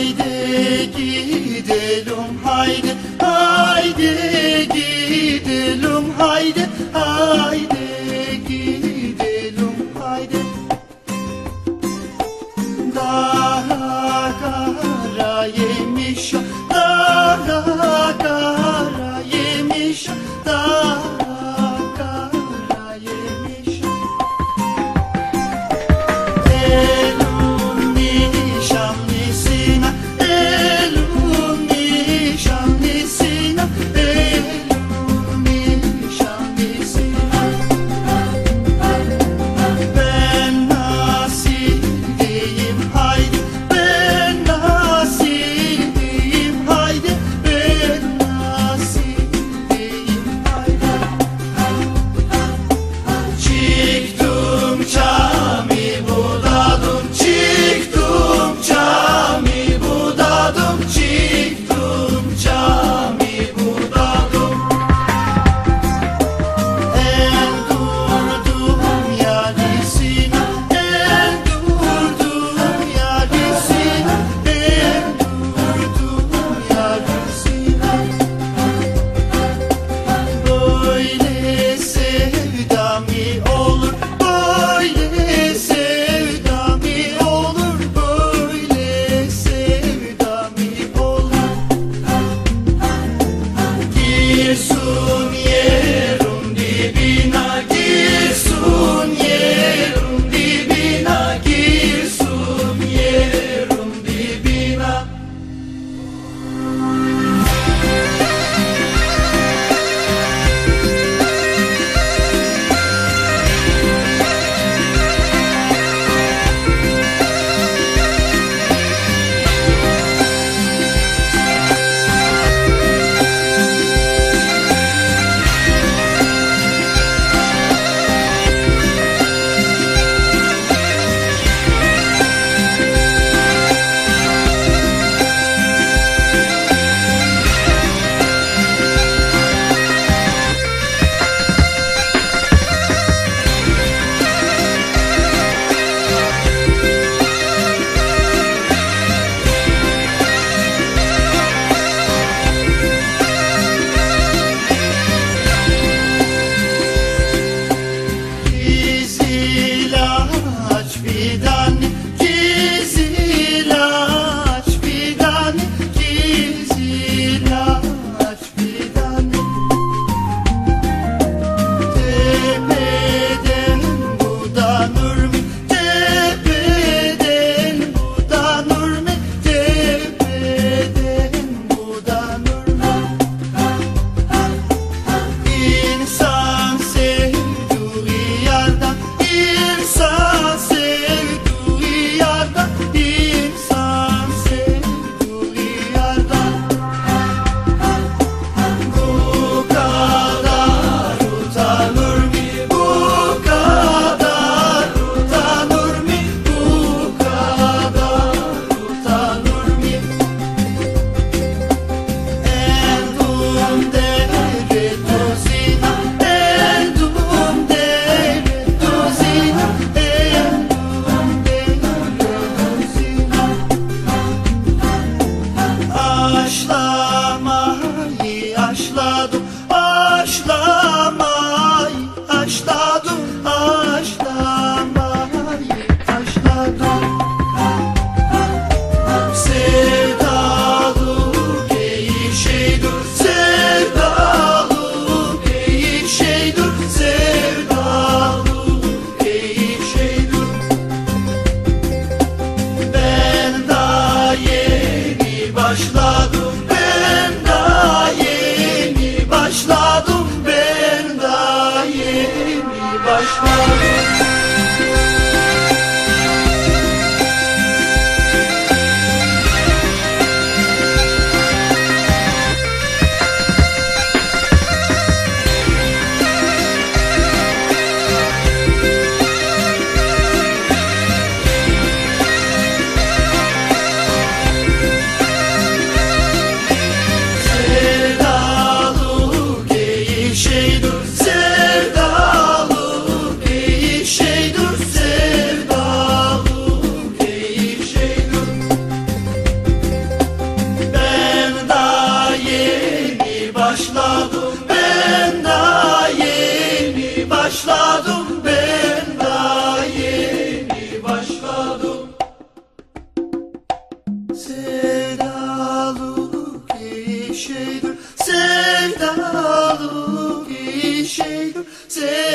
Haydi gidelim haydi haydi gidelim haydi haydi gidelim haydi. Dara kara yemiş Dara kara yemiş Dara sevda başladım Say